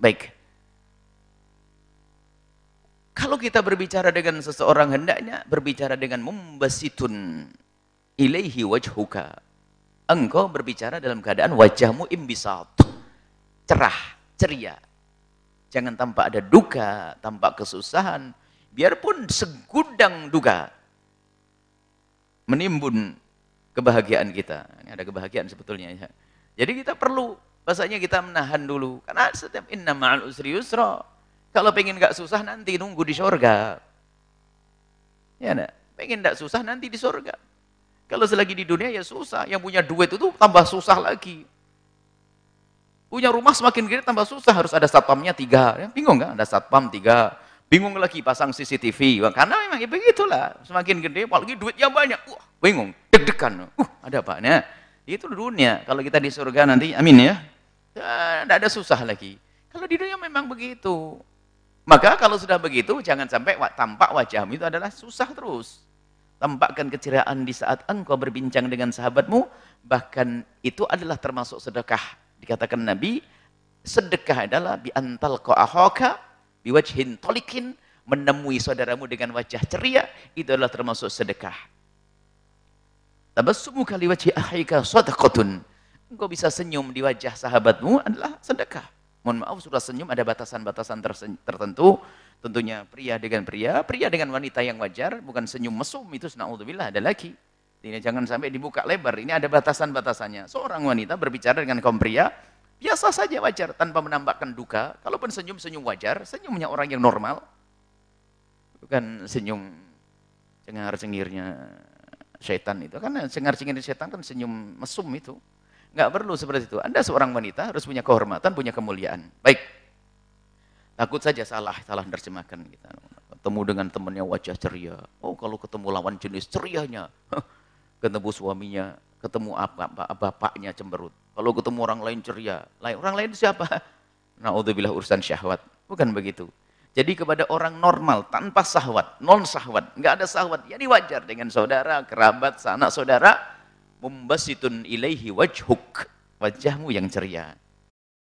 Baik. Kalau kita berbicara dengan seseorang hendaknya berbicara dengan mumbasitun ilaihi wajhuka. Engkau berbicara dalam keadaan wajahmu imbisat. Cerah, ceria. Jangan tampak ada duka, tampak kesusahan. Biarpun segudang duka menimbun kebahagiaan kita. Ini ada kebahagiaan sebetulnya. Ya. Jadi kita perlu, bahasanya kita menahan dulu. Karena setiap inna ma'al usri yusra. Kalau pengen gak susah nanti nunggu di sorga. Ya enggak? Pengen gak susah nanti di sorga. Kalau selagi di dunia ya susah. Yang punya duit itu tambah susah lagi. Punya rumah semakin gede tambah susah. Harus ada satpamnya tiga. Ya, bingung kan? Ada satpam tiga. Bingung lagi pasang CCTV. Karena memang ya begitulah. Semakin gede, apalagi duitnya banyak. Wah, bingung. Deg-degan. Uh, ada apa? Nah, itu dunia. Kalau kita di surga nanti, amin ya. Tidak ada susah lagi. Kalau di dunia memang begitu. Maka kalau sudah begitu, jangan sampai tampak wajahmu itu adalah susah terus. Tampakkan keceriaan di saat engkau berbincang dengan sahabatmu. Bahkan itu adalah termasuk sedekah. Dikatakan Nabi, sedekah adalah biantal ko'ahoka biwajhin tolikin, menemui saudaramu dengan wajah ceria, itu adalah termasuk sedekah. Tabassumu kali wajhi akhika sadaqatun. Engkau bisa senyum di wajah sahabatmu adalah sedekah. Mohon maaf sudah senyum ada batasan-batasan tertentu. Tentunya pria dengan pria, pria dengan wanita yang wajar, bukan senyum mesum itu naudzubillah ada lagi. Ini jangan sampai dibuka lebar. Ini ada batasan-batasannya. Seorang wanita berbicara dengan kaum pria, Biasa saja wajar tanpa menambahkan duka. Kalaupun senyum-senyum wajar, senyumnya orang yang normal. Bukan senyum cengar-cengirnya setan itu. Karena cengar-cengir setan kan senyum mesum itu. Enggak perlu seperti itu. Anda seorang wanita harus punya kehormatan, punya kemuliaan. Baik. Takut saja salah, salah menerjemahkan kita. Ketemu dengan temannya wajah ceria. Oh, kalau ketemu lawan jenis cerianya. Ketemu suaminya, ketemu apa, bapaknya cemberut. Kalau ketemu orang lain ceria, lain orang lain siapa? Naudzubillah urusan syahwat. Bukan begitu. Jadi kepada orang normal tanpa sahwat, non sahwat, nggak ada sahwat, jadi wajar dengan saudara, kerabat, sanak saudara, mumbasitun ilaihi wajhuk, wajahmu yang ceria.